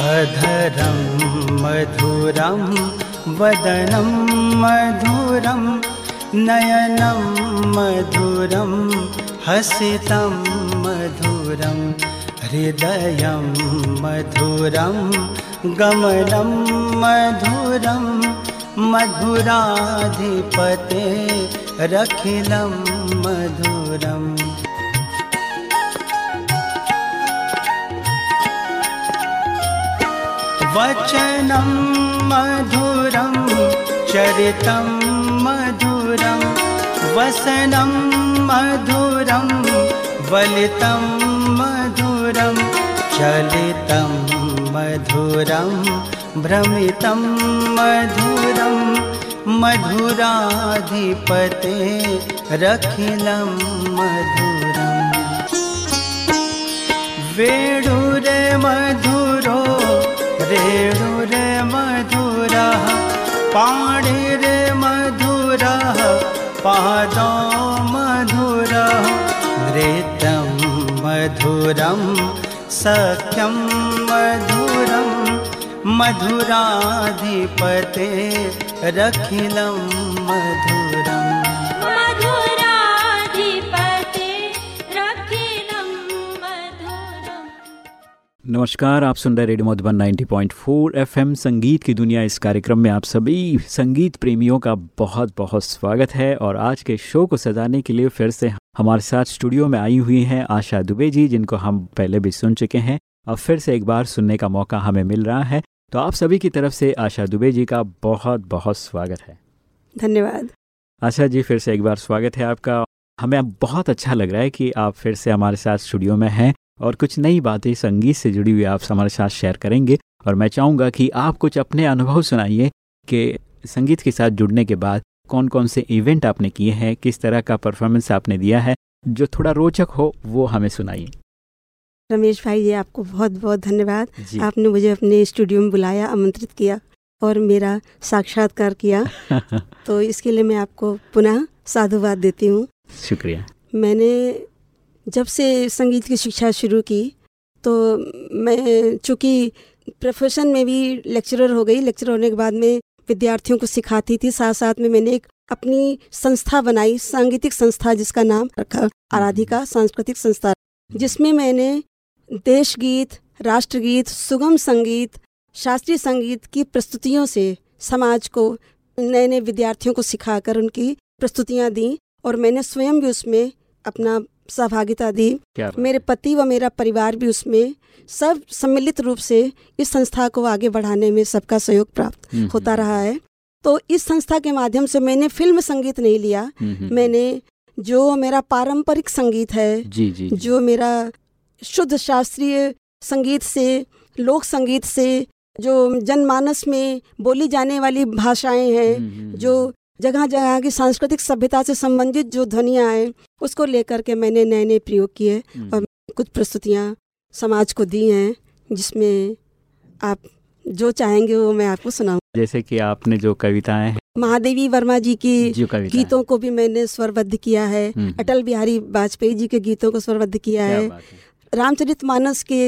अधरं मधुरं वदनं मधुरं नयनं मधुरं हसितं मधुरं हृदयं मधुरं गमनं मधुरं मधुराधिपते रखिलं मधुरम् वचनं मधुरं चरितं मधुरं वसनं मधुरं वलितं मधुरं चलितं मधुरं भ्रमितं मधुरं मधुराधिपते रखिलं वेणुरे मधुरो रेणुरे मधुरः मधुरः पादो मधुरः मधुरं सख्यं मधुरं मधुराधिपते रखिलं मधुरम् नमस्कार आप सुन रहे रेडियो मधुबन 90.4 एफएम। संगीत की दुनिया इस कार्यक्रम में आप सभी संगीत प्रेमियों का बहुत बहुत स्वागत है और आज के शो को सजाने के लिए फिर से हमारे साथ स्टूडियो में आई हुई हैं आशा दुबे जी जिनको हम पहले भी सुन चुके हैं। अब फिर से एक बार सुनने का मौका हमें मिल रहा है। तो आप सभी की तरफ़ से आशा दुबे जी का बहुत बहुत स्वागत है। धन्यवाद। आशा जी फिर से एक बार स्वागत है आपका। हमें अब बहुत अच्छा लग रहा है कि आप फिर से हमारे साथ स्टूडियो में हैं। और कुछ नई बातें संगीत से जुड़ी हुई आप हमारे साथ शेयर करेंगे। और मैं चाहूँगा कि आप कुछ अपने अनुभव सुनाइए कि संगीत के साथ जुड़ने के बाद कौन कौन से इवेंट आपने किए हैं किस तरह का परफॉर्मेंस आपने दिया है जो थोड़ा रोचक हो वो हमें सुनाइए। रमेश भाई जी आपको बहुत बहुत धन्यवाद आपने मुझे अपने स्टूडियो में बुलाया आमंत्रित किया और मेरा साक्षात्कार किया। तो इसके लिए मैं आपको पुनः साधुवाद देती हूँ। शुक्रिया। मैंने जब से संगीत की शिक्षा शुरू की तो मैं, चूँकि प्रोफेशन में भी लेक्चरर हो गई लेक्चर होने के बाद में विद्यार्थियों को सिखाती थी साथ साथ में मैंने एक अपनी संस्था बनाई, सांगीतिक संस्था जिसका नाम रखा, आराधिका सांस्कृतिक संस्था, जिसमें मैंने देश गीत राष्ट्रगीत, सुगम संगीत, शास्त्रीय संगीत की प्रस्तुतियों से समाज को नए नए विद्यार्थियों को सिखाकर उनकी प्रस्तुतियाँ दी और मैंने स्वयं भी उसमें अपना सहभागिता दी। मेरे पति व मेरा परिवार भी उसमें सब सम्मिलित रूप से इस संस्था को आगे बढ़ाने में सबका सहयोग प्राप्त हम्म, होता हम्म, रहा है। तो इस संस्था के माध्यम से मैंने फ़िल्म संगीत नहीं लिया। हम्म, हम्म, मैंने जो मेरा पारंपरिक संगीत है जी जी जी। जो मेरा शुद्ध शास्त्रीय संगीत से लोक संगीत से जो जनमानस में बोली जाने वाली भाषाएँ हैं हम्म, हम्म, जो जगह जगह की सांस्कृतिक सभ्यता से संबंधित जो ध्वनियाँ हैं उसको लेकर के मैंने नए नए प्रयोग किए हम्म, और कुछ प्रस्तुतियाँ समाज को दी हैं जिसमें आप जो चाहेंगे वो मैं आपको सुनाऊँ। जैसे कि आपने जो कविताएँ हैं। महादेवी वर्मा जी की जो गीतों को भी मैंने स्वरबद्ध किया है हम्म, हम्म, अटल बिहारी वाजपेयी जी के गीतों को स्वरबद्ध किया है है। रामचरित मानस के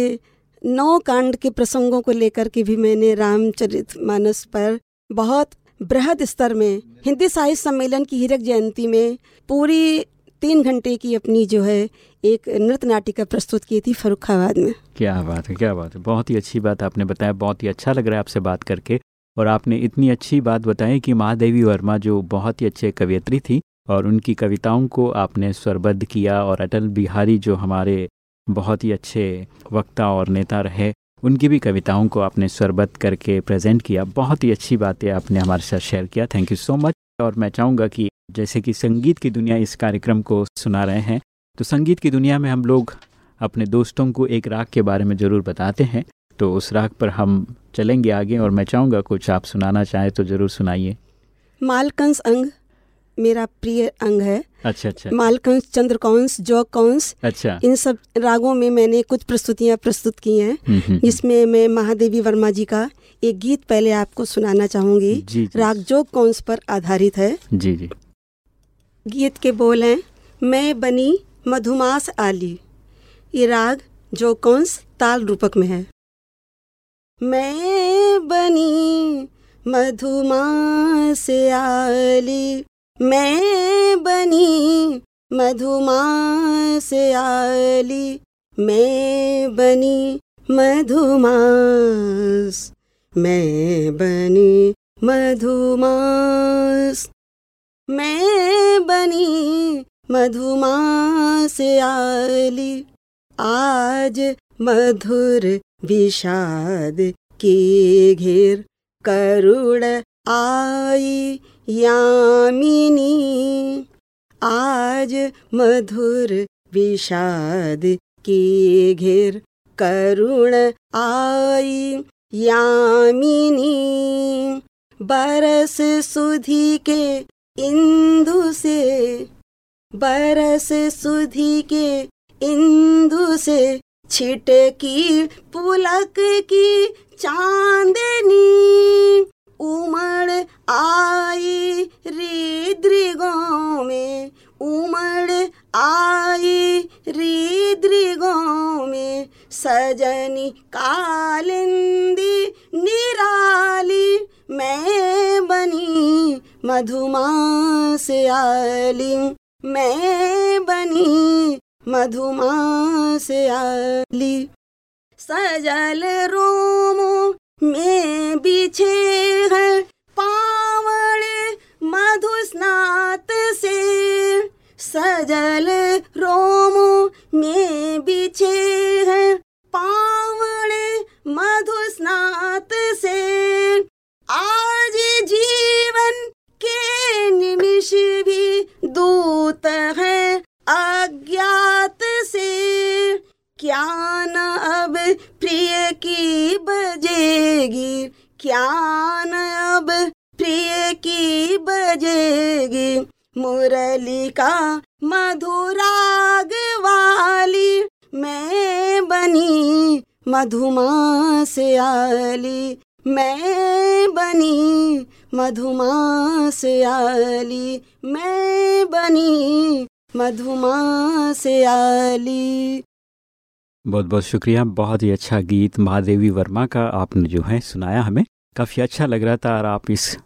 नौ कांड के प्रसंगों को लेकर के भी मैंने रामचरित मानस पर बहुत बृहद स्तर में हिंदी साहित्य सम्मेलन की हीरक जयंती में पूरी तीन घंटे की अपनी जो है एक नृत्य नाटिका प्रस्तुत की थी फरुखाबाद में। क्या बात है, क्या बात है। बहुत ही अच्छी बात आपने बताया, बहुत ही अच्छा लग रहा है आपसे बात करके। और आपने इतनी अच्छी बात बताई कि महादेवी वर्मा जो बहुत ही अच्छे कवियत्री थी और उनकी कविताओं को आपने स्वरबद्ध किया और अटल बिहारी जो हमारे बहुत ही अच्छे वक्ता और नेता रहे उनकी भी कविताओं को आपने स्वरबद्ध करके प्रेजेंट किया। बहुत ही अच्छी बातें आपने हमारे साथ शेयर किया। थैंक यू सो मच और मैं चाहूँगा कि जैसे कि संगीत की दुनिया इस कार्यक्रम को सुना रहे हैं तो संगीत की दुनिया में हम लोग अपने दोस्तों को एक राग के बारे में ज़रूर बताते हैं। तो उस राग पर हम चलेंगे आगे और मैं चाहूँगा कुछ आप सुनाना चाहें तो ज़रूर सुनाइए। मालकंस अंग मेरा प्रिय अंग है। अच्छा अच्छा। मालकंस चंद्रकौंस जौकौंस अच्छा। इन सब रागों में मैंने कुछ प्रस्तुतियाँ प्रस्तुत की हैं हम्म, हम्म, जिसमें मैं महादेवी वर्मा जी का एक गीत पहले आपको सुनाना चाहूँगी। जी जी। राग जो कौंस पर आधारित है। जी जी। गीत के बोल हैं मैं बनी मधुमास आली। ये राग जो कौंस ताल रूपक में है। मैं बनी मधुमास आली। मैं बनी मधुमास आली। मैं बनी मधुमास। मैं बनी मधुमास। मैं बनी मधुमास आली। आज मधुर विषाद की घेर करुण आई। यामिनी, आज मधुर विषाद की घेर करुण आई। यामिनी, बरस सुधी के इंदु से, बरस सुधी के इंदु से छिटकी पुलक की चांदनी। उमड़ आई रिद्रिगों में। उमड़ आई रिद्रिगों में। सजनी कालिंदी निराली मैं बनी मधुमास आली। मैं बनी मधुमास आली। सजल रोमो में बिछे हैं पावड़ मधुस्नात से। सजल रोम में बिछे हैं पावड़ मधुस्नात से। आज जीवन के निमिष भी दूत है अज्ञात से। क्या न अब प्रिय की बजेगी। क्या न अब प्रिय की बजेगी। मुरली का मधुराग वाली, मैं बनी मधुमास आली। मैं बनी मधुमास आली। मैं बनी मधुमास आली। बहुत बहुत शुक्रिया। बहुत ही अच्छा गीत महादेवी वर्मा का आपने जो है सुनाया हमें। काफ़ी अच्छा लग रहा था और आप इस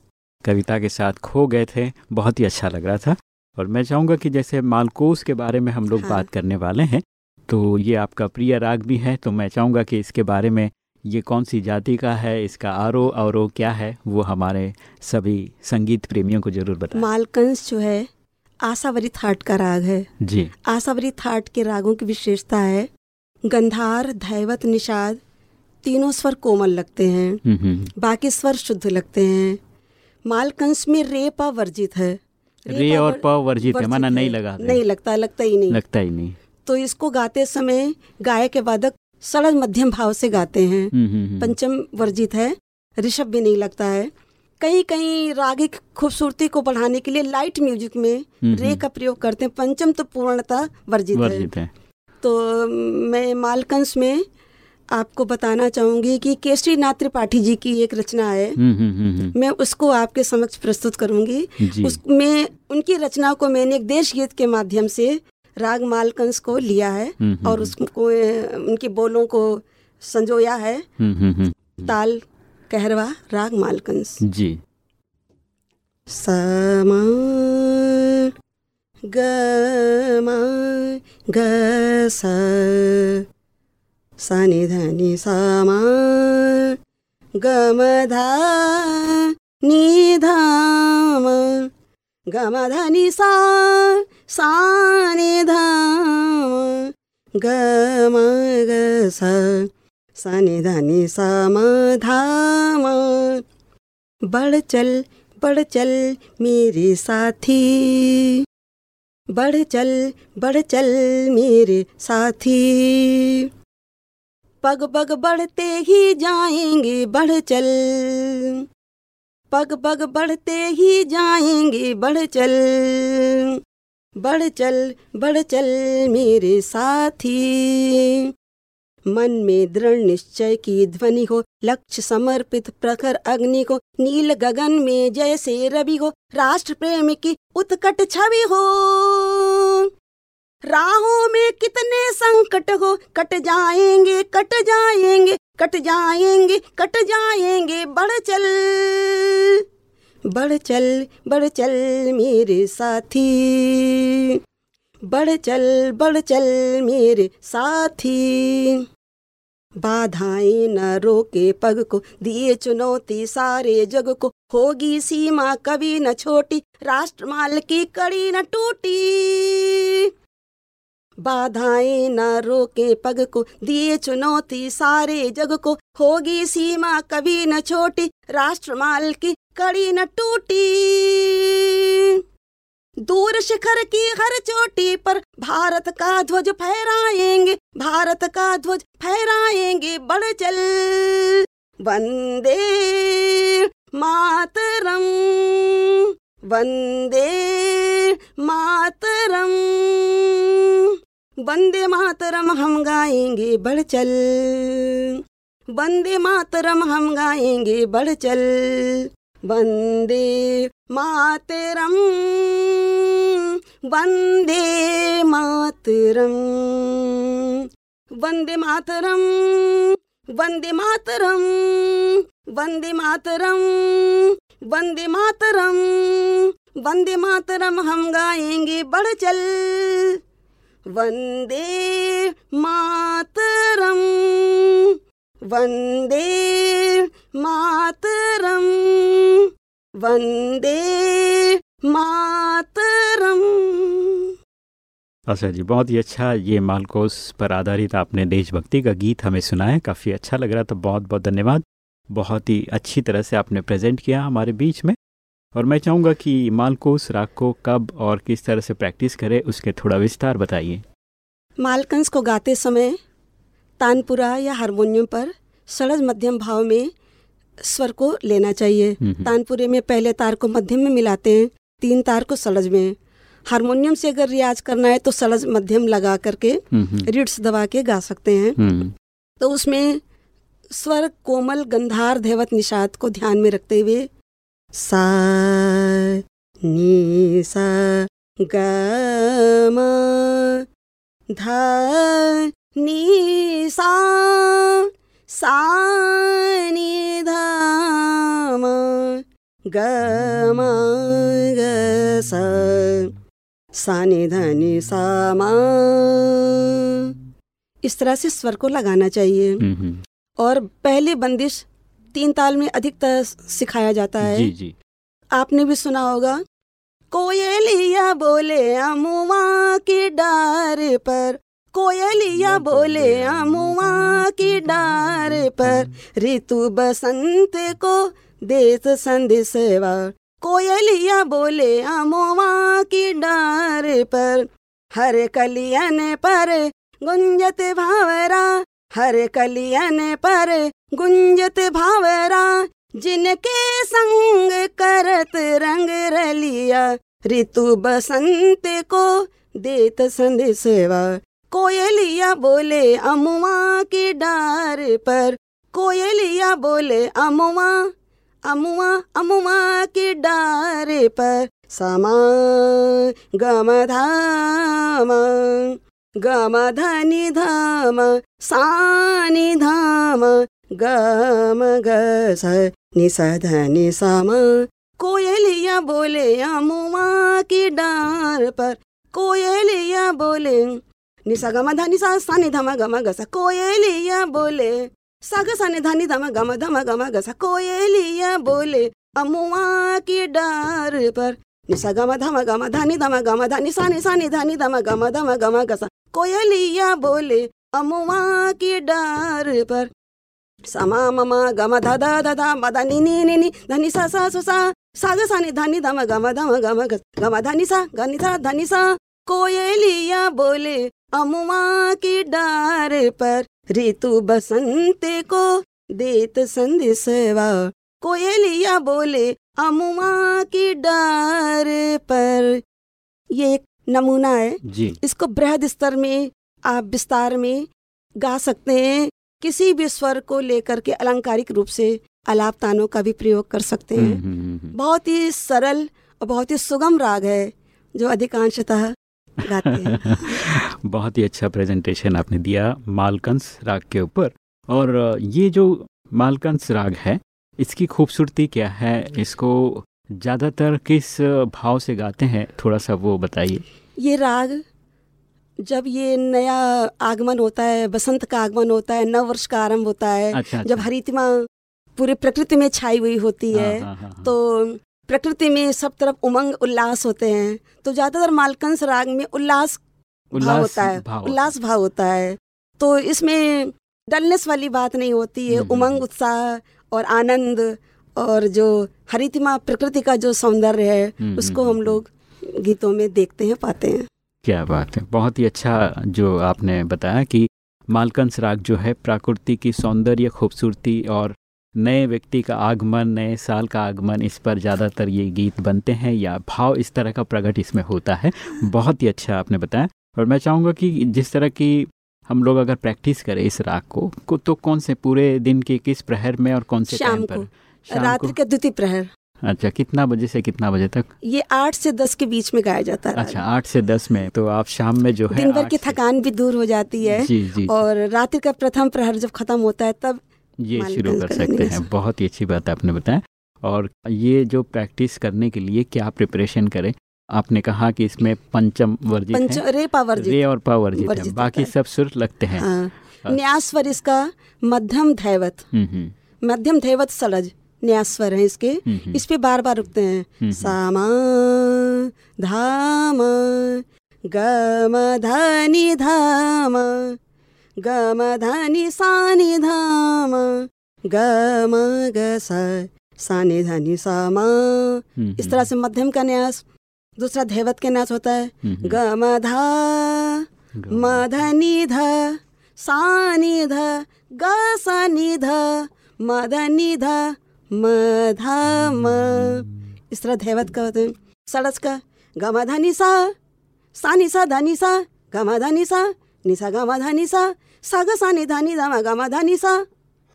कविता के साथ खो गए थे। बहुत ही अच्छा लग रहा था। और मैं चाहूँगा कि जैसे मालकोस के बारे में हम लोग हाँ। बात करने वाले हैं तो ये आपका प्रिय राग भी है। तो मैं चाहूँगा कि इसके बारे में ये कौन सी जाति का है इसका आरो और क्या है वो हमारे सभी संगीत प्रेमियों को ज़रूर बताएँ। मालकंस जो है आशावरी थाट का राग है। जी। आशावरी थाट के रागों की विशेषता है। गंधार धैवत निषाद तीनों स्वर कोमल लगते हैं। हम्म, हम्म। बाकी स्वर शुद्ध लगते हैं। मालकंस में रे प वर्जित है। रे प और प वर्जित है माना नहीं लगा नहीं लगता लगता ही नहीं। लगता ही नहीं। तो इसको गाते समय गायक के वादक सरल मध्यम भाव से गाते हैं। हम्म, हम्म, हम्म। पंचम वर्जित है। ऋषभ भी नहीं लगता है। कहीं कहीं रागिक खूबसूरती को बढ़ाने के लिए लाइट म्यूज़िक में हम्म, रे हम्म। का प्रयोग करते हैं। पंचम तो पूर्णता वर्जित है। वर्जित है। तो मैं मालकंस में आपको बताना चाहूँगी कि केसरी नाथ त्रिपाठी जी की एक रचना है। हम्म, हम्म, हम्म। मैं उसको आपके समक्ष प्रस्तुत करूँगी। उसमें उनकी रचना को मैंने एक देश गीत के माध्यम से राग मालकंस को लिया है और उसको उनके बोलों को संजोया है। ताल कहरवा राग मालकंस। जी। समा ग ग स नि ध नि सा मा नि ध म ग नि सा सा नि ध ग म ग स सा नि ध नि बढ़ चल बढ़ चल मेरे साथी। बढ़ चल बढ़ चल मेरे साथी। पग पग बढ़ते ही जाएँगे, बढ़ चल। पग पग बढ़ते ही जाएँगे, बढ़ चल। बढ़ चल बढ़ चल मेरे साथी। मन में दृढ़ निश्चय की ध्वनि हो, लक्ष्य समर्पित प्रखर अग्नि को, नील गगन में जैसे रवि हो राष्ट्र प्रेम की उत्कट छवि हो। राहों में कितने संकट हो, कट जाएँगे कट जाएँगे कट जाएँगे कट जाएँगे, बढ़ चल। बढ़ चल बढ़ चल मेरे साथी। बढ़ चल बढ़ चल मेरे साथी। बाधाएँ न रोके पग को, दिए चुनौती सारे जग को। होगी सीमा कभी न छोटी, राष्ट्रमाल की कड़ी न टूटी। बाधाएँ न रोके पग को, दिए चुनौती सारे जग को। होगी सीमा कभी न छोटी, राष्ट्रमाल की कड़ी न टूटी। दूर शिखर की हर चोटी पर भारत का ध्वज फहराएँगे, भारत का ध्वज फहराएँगे बढ़ चल वंदे मातरम वंदे मातरम। वंदे मातरम, हम गाएँगे बढ़ चल वंदे मातरम, हम गाएँगे बढ़ चल वंदे मातरम। वंदे मातरम। वंदे मातरम। वंदे मातरम। वंदे मातरम। वंदे मातरम। वंदे मातरम हम गाएँगे बढ़ चल। वंदे मातरम। वंदे मातरम वंदे मातरम। अच्छा जी बहुत ही अच्छा ये मालकोस पर आधारित आपने देशभक्ति का गीत हमें सुनाया काफ़ी अच्छा लग रहा था बहुत बहुत धन्यवाद। बहुत ही अच्छी तरह से आपने प्रेजेंट किया हमारे बीच में। और मैं चाहूँगा कि मालकोस राग को कब और किस तरह से प्रैक्टिस करें उसके थोड़ा विस्तार बताइए। मालकंस को गाते समय तानपुरा या हारमोनियम पर सरज मध्यम भाव में स्वर को लेना चाहिए। हम्म। तानपुरे में पहले तार को मध्यम में मिलाते हैं तीन तार को सलज में। हारमोनियम से अगर रियाज करना है तो सलज मध्यम लगा करके हम्म, हम्म, रिड्स दबा के गा सकते हैं। हम्म, तो उसमें स्वर कोमल गंधार धैवत निषाद को ध्यान में रखते हुए सा नी सा ग म ध नी सा सा नी ध म ग म ग सा सा नि ध नि सा म इस तरह से स्वर को लगाना चाहिए। और पहले बंदिश तीन ताल में अधिकतर सिखाया जाता है। जी जी। आपने भी सुना होगा कोयलिया बोले अमुआ की डार पर कोयलिया बोले अमुआ की डार पर ऋतु बसंत को देत संदेशवा कोयलिया बोले अमुआ की डार पर हर कलियन पर गुंजत भावरा हर कलियन पर गुंजत भावरा जिनके संग करत रंग रलिया ऋतु बसंत को देत संदेशवा कोयलिया बोले अमुआ की डार पर। कोयलिया बोले अमुआ अमुआ अमुआ की डार पर। समा गम धाम गम धनि धाम, सानि धाम, गम गस निस सम। कोयलिया बोले अमुआ की डार पर। कोयलिया बोले निसा गम धनि सा सानि धम गम गस कोयलिया बोले। सग सनि धनि धम गम धम गम गस कोयलिया बोले। अमुआ की डार पर निसा गम धम गम धनि धम गम धनि सानि सानि धनि धम गम धम गम गस कोयलिया बोले। अमुआ की डार पर समा ममा गम ध ध ध ध मद नि नि नि नि धनि सा सा सु सा सा ग नि धनि धम गम धम गम ग गम धनि सा गनि सा धनि सा कोयलिया बोले। अमुआ की डार पर ऋतु बसंत को देत संदेशवा कोयलिया बोले अमुआ की डार पर। ये एक नमूना है। जी। इसको बृहद स्तर में आप विस्तार में गा सकते हैं। किसी भी स्वर को लेकर के अलंकारिक रूप से अलाप तानों का भी प्रयोग कर सकते हम्म, हैं। हम्म, हम्म, बहुत ही सरल और बहुत ही सुगम राग है जो अधिकांशतः गाते हैं। बहुत ही अच्छा प्रेजेंटेशन आपने दिया मालकंस राग के ऊपर। और ये जो मालकंस राग है इसकी खूबसूरती क्या है? इसको ज़्यादातर किस भाव से गाते हैं? थोड़ा सा वो बताइए। ये राग जब ये नया आगमन होता है बसंत का आगमन होता है नव वर्ष का आरंभ होता है अच्छा जब हरितिमा पूरे प्रकृति में छाई हुई होती है हाँ, हाँ, हाँ, तो प्रकृति में सब तरफ़ उमंग उल्लास होते हैं। तो ज़्यादातर मालकंस राग में उल्लास भाव होता है। भाव उल्लास भाव होता है। तो इसमें डलनेस वाली बात नहीं होती है। हम्म, हम्म, उमंग हम्म। उत्साह और आनंद और जो हरितिमा प्रकृति का जो सौंदर्य है उसको हम लोग गीतों में देखते हैं पाते हैं। क्या बात है। बहुत ही अच्छा जो आपने बताया कि मालकंस राग जो है प्रकृति की सौंदर्य खूबसूरती और नए व्यक्ति का आगमन नए साल का आगमन इस पर ज़्यादातर ये गीत बनते हैं या भाव इस तरह का प्रकट इसमें होता है। बहुत ही अच्छा आपने बताया। और मैं चाहूँगा कि जिस तरह की हम लोग अगर प्रैक्टिस करें इस राग को, को तो कौन से पूरे दिन के किस प्रहर में और कौन से शाम टाइम पर? रात्रि को। के द्वितीय प्रहर। अच्छा कितना बजे से कितना बजे तक? ये आठ से दस के बीच में गाया जाता है। अच्छा आठ से दस में। तो आप शाम में जो है दिन भर की थकान भी दूर हो जाती है जी जी। और रात्रि का प्रथम प्रहर जब खत्म होता है तब ये शुरू कर सकते हैं। बहुत ही अच्छी बात आपने बताया। और ये जो प्रैक्टिस करने के लिए क्या प्रिपरेशन करें? आपने कहा कि इसमें पंचम वर्जित पंच है। रे पावर्जित। रे और पा वर्जित वर्जित होता बाकी सब सुर लगते हैं। हाँ। न्यास स्वर इसका मध्यम धैवत। हम्म, हम्म, मध्यम धैवत सलज। न्यास स्वर है इसके। हम्म, इस पे बार बार रुकते हैं। सामा धाम गम धनी धाम। गम धनी सानी धाम गम ग सा सानी धनी सामा। हम्म, इस तरह से मध्यम का न्यास दूसरा धैवत के न्यास होता है। हम्म, हम्म, गम धा ग- मधनि ध सानि ध ग सनि ध मधनि ध मध म इस तरह धैवत का होते हैं। सड़स का गम धनि सा सानि सा धनि सा गम धनि सा निसा गम धनि सा सा ग सानि धनि ध म गम धनि सा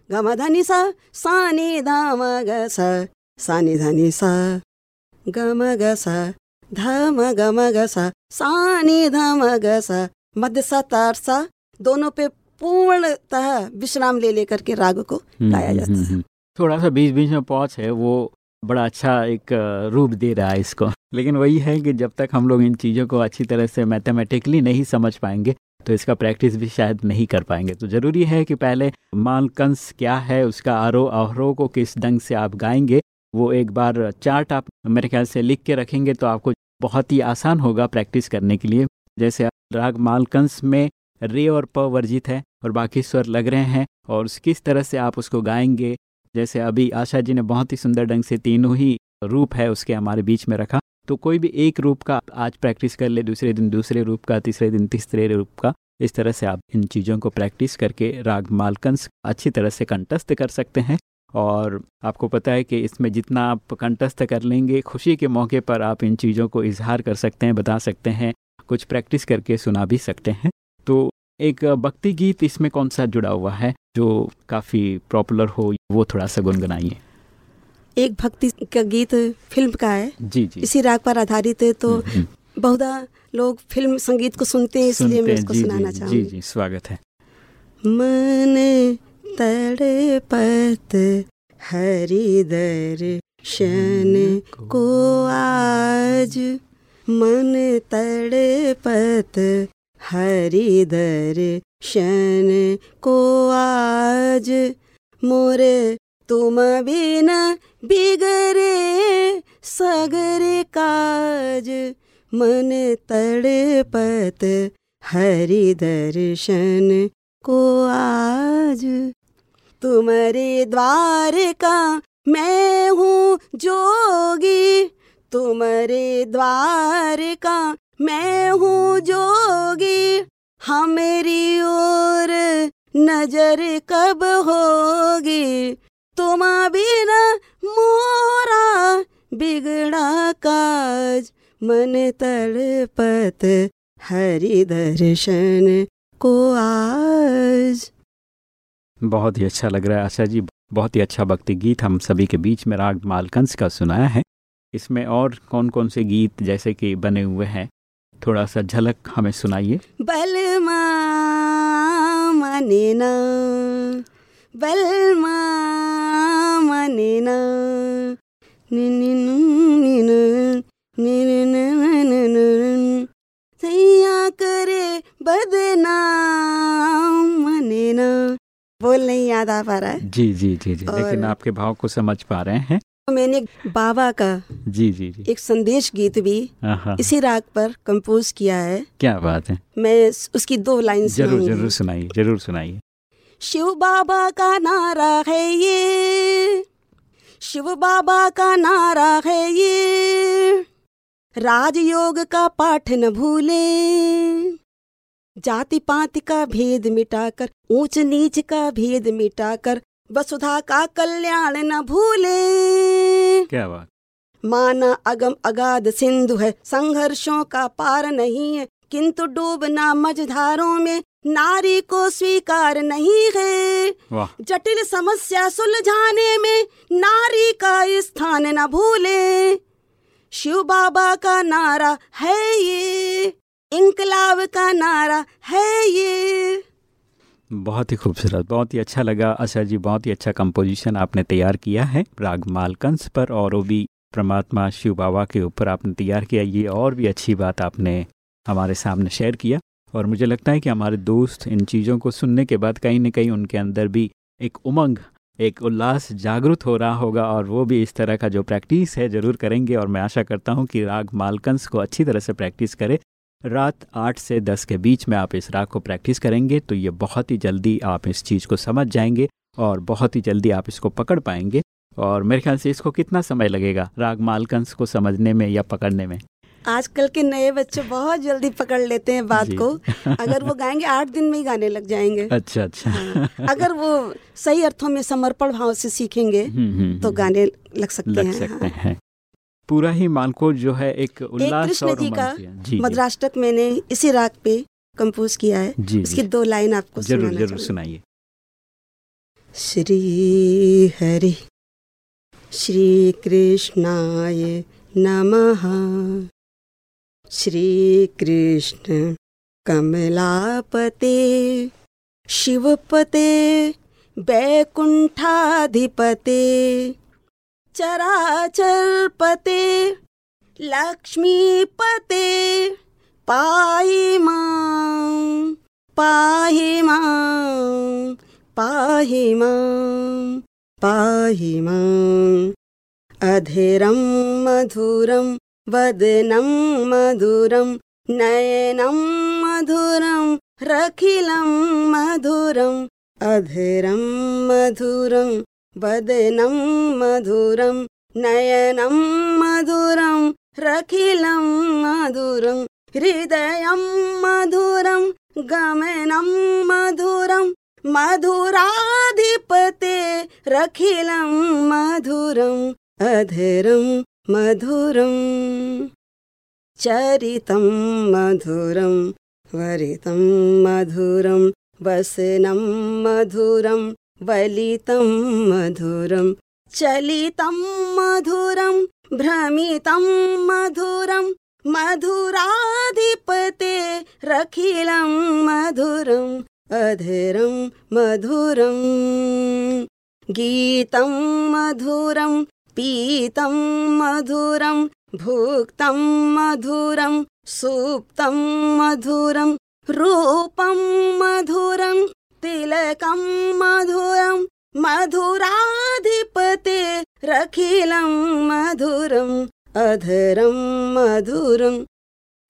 गम धनि सा सानि ध म ग स सानि धनि सा गम ग सा ध म ग म ग सा सानि ध म ग सा मध्य सा तार सा दोनों पे पूर्णतः विश्राम ले लेकर के राग को हम्म, गाया जाता हम्म, है। हम्म। थोड़ा सा बीच बीच में पॉज है वो बड़ा अच्छा एक रूप दे रहा है इसको। लेकिन वही है कि जब तक हम लोग इन चीज़ों को अच्छी तरह से मैथमेटिकली नहीं समझ पाएँगे तो इसका प्रैक्टिस भी शायद नहीं कर पाएँगे। तो ज़रूरी है कि पहले मालकंस क्या है, उसका आरोह अवरोह को किस ढंग से आप गाएँगे, वो एक बार चार्ट आप मेरे ख्याल से लिख के रखेंगे तो आपको बहुत ही आसान होगा प्रैक्टिस करने के लिए। जैसे राग मालकंस में रे और प वर्जित है और बाकी स्वर लग रहे हैं और किस तरह से आप उसको गाएँगे। जैसे अभी आशा जी ने बहुत ही सुंदर ढंग से तीनों ही रूप है उसके हमारे बीच में रखा। तो कोई भी एक रूप का आज प्रैक्टिस कर ले, दूसरे दिन दूसरे रूप का, तीसरे दिन तीसरे रूप का, इस तरह से आप इन चीज़ों को प्रैक्टिस करके राग मालकंस अच्छी तरह से कंटस्थ कर सकते हैं। और आपको पता है कि इसमें जितना आप कंटस्थ कर लेंगे, खुशी के मौके पर आप इन चीज़ों को इजहार कर सकते हैं, बता सकते हैं, कुछ प्रैक्टिस करके सुना भी सकते हैं। तो एक भक्ति गीत इसमें कौन सा जुड़ा हुआ है, जो काफ़ी पॉपुलर हो, वो थोड़ा सा गुनगुनाइए। एक भक्ति का गीत फ़िल्म का है। जी जी। इसी राग पर आधारित है तो हम्म, हम्म। लोग फ़िल्म संगीत को सुनते हैं इसलिए मैं उसको सुनाना जी, जी जी स्वागत है। मन तड़पत हरि दर्शन को आज मन तड़पत हरि दर्शन को आज मोरे तुम बिना बिगरे सगरे काज मन तड़पत हरि दर्शन को आज। तुम्हारे द्वार का मैं हूँ जोगी। तुम्हारे द्वार का मैं हूँ जोगी। हमेरी ओर नज़र कब होगी? तुम बिना मोरा बिगड़ा काज मन तड़पत हरि दर्शन को आज। बहुत ही अच्छा लग रहा है आशा जी बहुत ही अच्छा भक्ति गीत हम सभी के बीच में राग मालकंस का सुनाया है। इसमें और कौन कौन से गीत जैसे कि बने हुए हैं थोड़ा सा झलक हमें सुनाइए। बलमा बलमा मनेना। सैया करे बदनाम मनेना। बोल नहीं याद आ पा रहा है? जी जी जी जी। लेकिन आपके भाव को समझ पा रहे हैं। मैंने बाबा का जी जी जी। एक संदेश गीत भी हाँ हाँ। इसी राग पर कंपोज किया है। क्या बात है। मैं उसकी दो लाइन ज़रूर ज़रूर सुनाइए ज़रूर सुनाइए। शिव बाबा का नारा है ये। शिव बाबा का नारा है ये। राजयोग का पाठ न भूले। जाति पाति का भेद मिटाकर ऊंच नीच का भेद मिटाकर वसुधा का कल्याण न भूले। क्या बात। माना अगम अगाध सिंधु है संघर्षों का पार नहीं है किंतु डूबना मझधारों में नारी को स्वीकार नहीं है। जटिल समस्या सुलझाने में नारी का स्थान न भूले। शिव बाबा का नारा है ये इंकलाब का नारा है ये। बहुत ही खूबसूरत बहुत ही अच्छा लगा। आशा जी बहुत ही अच्छा कंपोजिशन आपने तैयार किया है। राग मालकंस पर और वो भी परमात्मा शिव बाबा के ऊपर आपने तैयार किया। ये और भी अच्छी बात आपने हमारे सामने शेयर किया। और मुझे लगता है कि हमारे दोस्त इन चीज़ों को सुनने के बाद कहीं ना कहीं उनके अंदर भी एक उमंग, एक उल्लास जागरूक हो रहा होगा और वो भी इस तरह का जो प्रैक्टिस है ज़रूर करेंगे और मैं आशा करता हूँ कि राग मालकंस को अच्छी तरह से प्रैक्टिस करें। रात आठ से दस के बीच में आप इस राग को प्रैक्टिस करेंगे तो ये बहुत ही जल्दी आप इस चीज़ को समझ जाएँगे और बहुत ही जल्दी आप इसको पकड़ पाएँगे। और मेरे ख्याल से इसको कितना समय लगेगा राग मालकंस को समझने में या पकड़ने में? आजकल के नए बच्चे बहुत जल्दी पकड़ लेते हैं बात को। अगर वो गाएँगे आठ दिन में ही गाने लग जाएँगे। अच्छा अच्छा। हाँ, अगर वो सही अर्थों में समर्पण भाव से सीखेंगे हम्म, हम्म, तो हम्म, गाने लग सकते लग हैं सकते हाँ। हैं पूरा ही मालको जो है एक उल्लास कृष्ण और जी का है। मद्राष्टक मैंने इसी राग पे कंपोज किया है। जी इसकी दो लाइन आपको ज़रूर ज़रूर सुनाइए। श्री हरि श्री कृष्णाय नमः। श्री कृष्ण कमलापते, शिवपते, वैकुंठाधिपते, चराचरपते, लक्ष्मीपते, पाहि माँ पाहि माँ पाहि माँ, पाहि माम् अधीरं मधुरं वदनं मधुरं नयनं मधुरं रखिलं मधुरम् अधीरं मधुरं वदनं मधुरं नयनं मधुरं रखिलं मधुरं हृदयं मधुरं गमनं मधुरं मधुराधिपते रखिलं मधुरम् अधरं मधुरं, चरितं मधुरं, वरितं मधुरं, वसनं मधुरं, वलितं मधुरं, चलितं मधुरं, भ्रमितं मधुरं, मधुराधिपते रखिलं मधुरम् अधरं मधुरम् गीतं मधुरं पीतं मधुरं, भुक्तं मधुरं, सुप्तं मधुरं, रूपं मधुरं, तिलकं मधुरं, मधुराधिपते रखिलं मधुरम् अधरं मधुरं।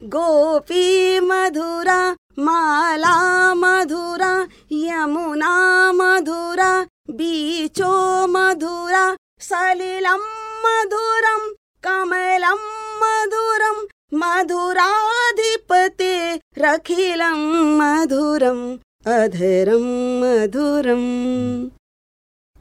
गोपी मधुरा, माला मधुरा, यमुना मधुरा, बीचो मधुरा सलिलं मधुरं कमलं मधुरं मधुराधिपते रखिलं मधुरम् अधरं मधुरम्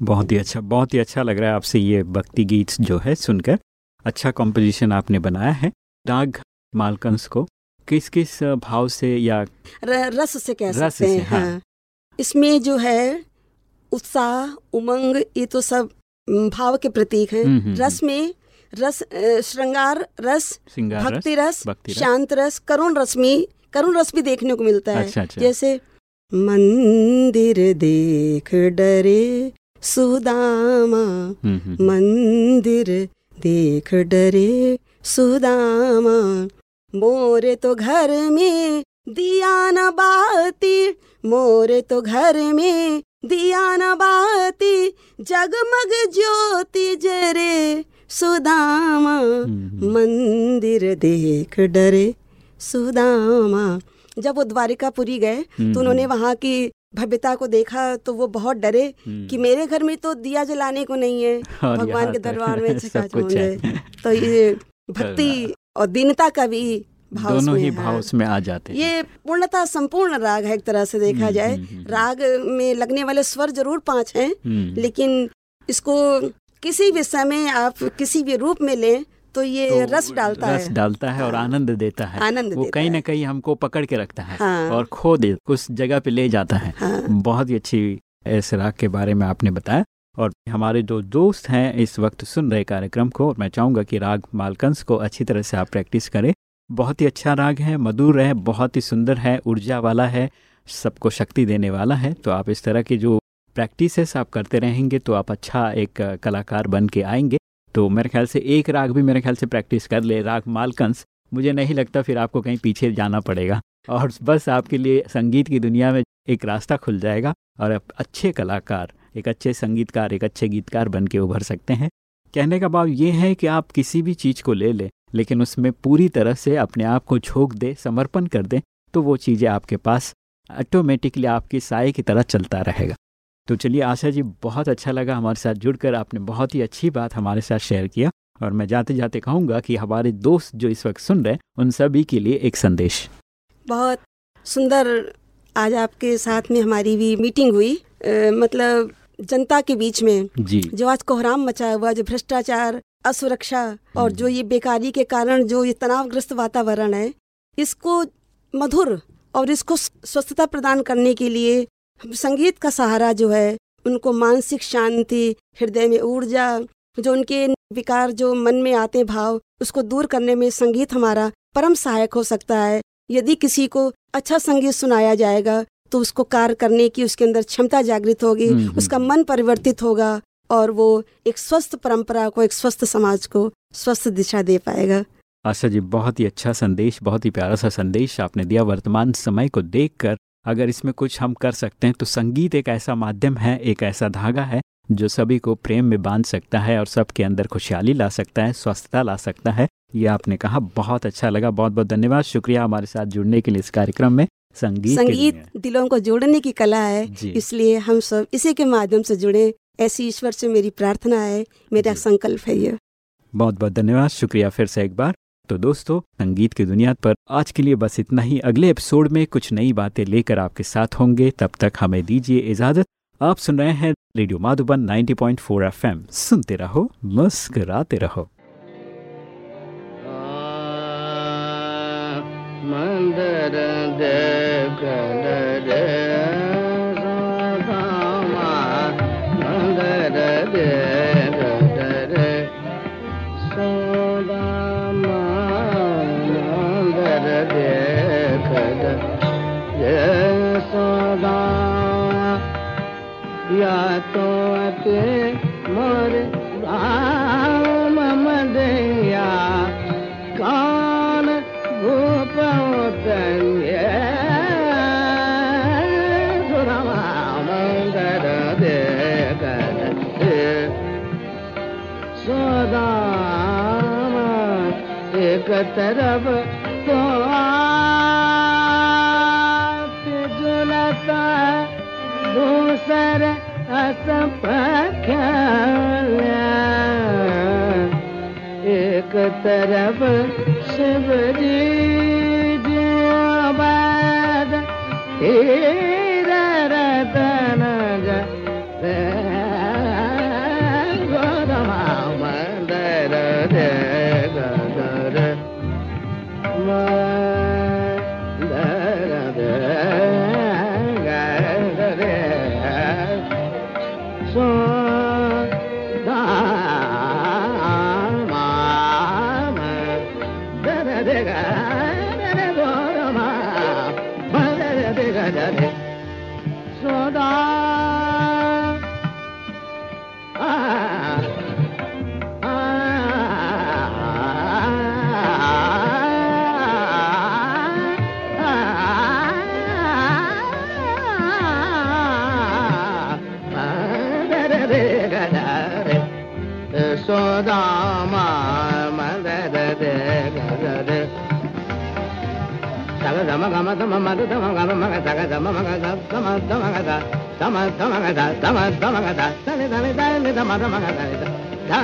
बहुत ही अच्छा बहुत ही अच्छा लग रहा है आपसे ये भक्ति गीत जो है सुनकर अच्छा कॉम्पोजिशन आपने बनाया है राग मालकंस को किस किस भाव से या र- रस से कह रस सकते हैं हाँ। हाँ। इसमें जो है उत्साह उमंग ये तो सब भाव के प्रतीक हैं। हम्म, हम्म, रस में रस श्रृंगार रस भक्ति रस रस। शांत रस करुण रस में करुण रस भी देखने को मिलता है। अच्छा, अच्छा। जैसे मंदिर देख डरे सुदामा। हम्म, हम्म, मंदिर देख डरे सुदामा। मोरे तो घर में दिया न बाती मोरे तो घर में दिया न बाती जगमग ज्योति जरे सुदामा मंदिर देख डरे सुदामा। जब वो द्वारिकापुरी गए तो उन्होंने वहाँ की भव्यता को देखा तो वो बहुत डरे हम्म। कि मेरे घर में तो दिया जलाने को नहीं है भगवान के दरबार में तो ये भक्ति और दीनता का भी दोनों ही भाव उसमें आ जाते हैं। ये पूर्णतः संपूर्ण राग है एक तरह से देखा हम्म, जाए। हम्म, हम्म। राग में लगने वाले स्वर ज़रूर पाँच हैं लेकिन इसको किसी भी समय आप किसी भी रूप में लें तो ये तो रस डालता रस है। रस डालता है और हाँ। आनंद देता है। आनंद वो कहीं ना कहीं हमको पकड़ के रखता है हाँ। और खो दे उस जगह पे ले जाता है। हाँ। बहुत ही अच्छी इस राग के बारे में आपने बताया और हमारे जो दोस्त हैं इस वक्त सुन रहे कार्यक्रम को और मैं चाहूँगा कि राग मालकंस को अच्छी तरह से आप प्रैक्टिस करें। बहुत ही अच्छा राग है, मधुर है, बहुत ही सुंदर है, ऊर्जा वाला है, सबको शक्ति देने वाला है। तो आप इस तरह की जो प्रैक्टिसेस आप करते रहेंगे तो आप अच्छा एक कलाकार बन के आएँगे। तो मेरे ख्याल से एक राग भी मेरे ख्याल से प्रैक्टिस कर ले, राग मालकंस। मुझे नहीं लगता फिर आपको कहीं पीछे जाना पड़ेगा। और बस आपके लिए संगीत की दुनिया में एक रास्ता खुल जाएगा और आप अच्छे कलाकार, एक अच्छे संगीतकार, एक अच्छे गीतकार बन के उभर सकते हैं। कहने का भाव ये है कि आप किसी भी चीज़ को ले लें लेकिन उसमें पूरी तरह से अपने आप को झोंक दे समर्पण कर दें तो वो चीज़ें आपके पास ऑटोमेटिकली आपकी साय की तरह चलता रहेगा। तो चलिए आशा जी बहुत अच्छा लगा हमारे साथ जुड़कर आपने बहुत ही अच्छी बात हमारे साथ शेयर किया और मैं जाते जाते कहूँगा कि हमारे दोस्त जो इस वक्त सुन रहे हैं उन सभी के लिए एक संदेश। बहुत सुंदर आज आपके साथ में हमारी भी मीटिंग हुई। अ, मतलब जनता के बीच में जी। जो आज कोहराम मचा हुआ जो भ्रष्टाचार असुरक्षा और जो ये बेकारी के कारण जो ये तनावग्रस्त वातावरण है इसको मधुर और इसको स्वस्थता प्रदान करने के लिए संगीत का सहारा जो है उनको मानसिक शांति हृदय में ऊर्जा जो उनके विकार जो मन में आते भाव उसको दूर करने में संगीत हमारा परम सहायक हो सकता है। यदि किसी को अच्छा संगीत सुनाया जाएगा तो उसको कार्य करने की उसके अंदर क्षमता जागृत होगी हम्म, हम्म, उसका मन परिवर्तित होगा और वो एक स्वस्थ परंपरा को एक स्वस्थ समाज को स्वस्थ दिशा दे पाएगा। आशा जी बहुत ही अच्छा संदेश बहुत ही प्यारा सा संदेश आपने दिया। वर्तमान समय को देखकर अगर इसमें कुछ हम कर सकते हैं तो संगीत एक ऐसा माध्यम है एक ऐसा धागा है जो सभी को प्रेम में बाँध सकता है और सबके अंदर खुशहाली ला सकता है स्वस्थता ला सकता है। ये आपने कहा बहुत अच्छा लगा बहुत बहुत धन्यवाद। शुक्रिया हमारे साथ जुड़ने के लिए इस कार्यक्रम में। संगीत संगीत दिलों को जोड़ने की कला है इसलिए हम सब इसी के माध्यम से जुड़े। ऐसी ईश्वर से मेरी प्रार्थना है मेरा संकल्प है ये। बहुत बहुत धन्यवाद शुक्रिया फिर से एक बार। तो दोस्तों संगीत की दुनिया पर आज के लिए बस इतना ही। अगले एपिसोड में कुछ नई बातें लेकर आपके साथ होंगे। तब तक हमें दीजिए इजाज़त। आप सुन रहे हैं रेडियो माधुबन 90.4 एफएम। सुनते रहो मुस्कुराते रहो। मंदर देख या तो ते मोर राम मदया कान भूपौतन्य सुरमामंदर दे सोदाम एक तरफ़ तरव री दोद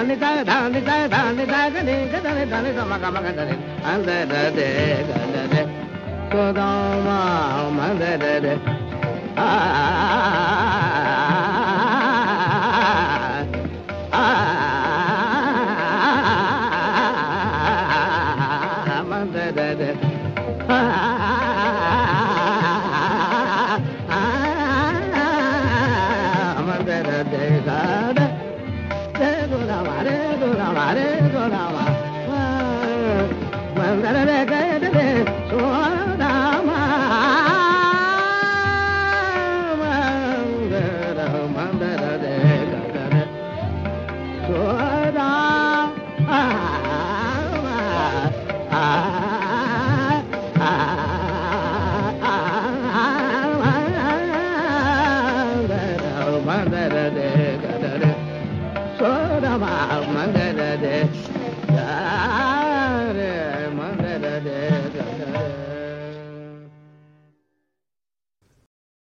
ధని ధ ధని ధ ధని ధ గని గని ధని సమ గమ గని అంద ద దే గ ద దే గోదామ మ ద ద దే